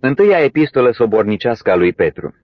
Întâia epistolă sobornicească a lui Petru.